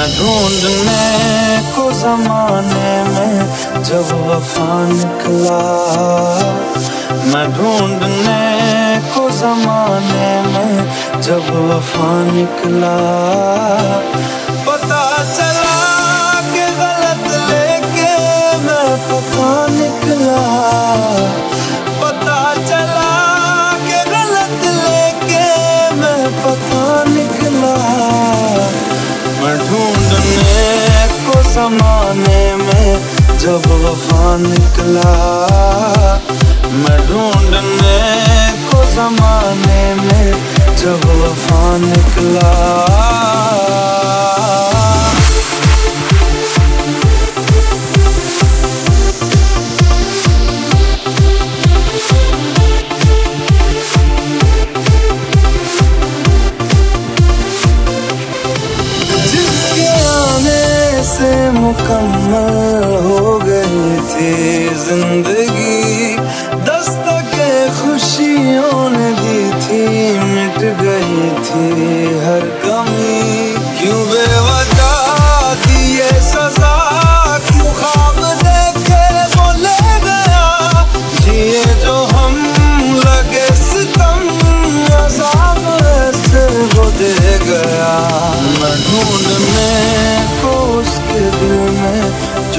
मैं ढूँढने को जमाने में जब वफा निकला। मैं ढूँढने को जमाने में जब वफा निकला। ढूँढने को समाने में जब वफा निकला मैं मुकम्मल हो गई थी ज़िंदगी। दस्तक खुशियों ने दी थी, मिट गई थी हर कमी। क्यों बेवजह दिए सजा?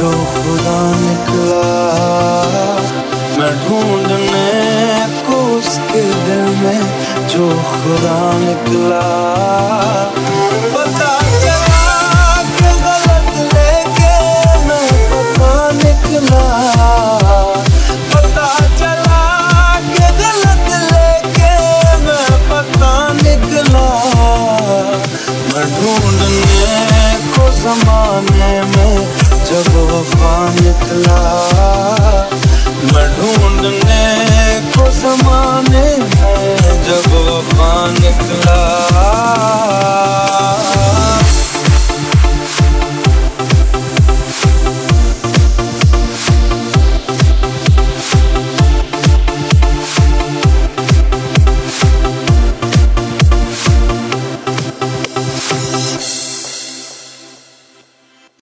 जो खुदा निकला। मैं ढूँढने को उसके दिल में जो खुदा निकला। पता चला गलत पता निकला। पता चला गलत पता निकला। ढूँढने को जमाने में जब वफा निकला